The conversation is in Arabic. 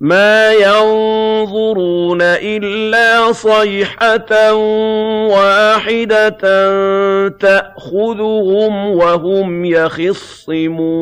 مَا يَنظُرُونَ إِلَّا صَيْحَةً وَاحِدَةً تَأْخُذُهُمْ وَهُمْ يَخِصِّمُونَ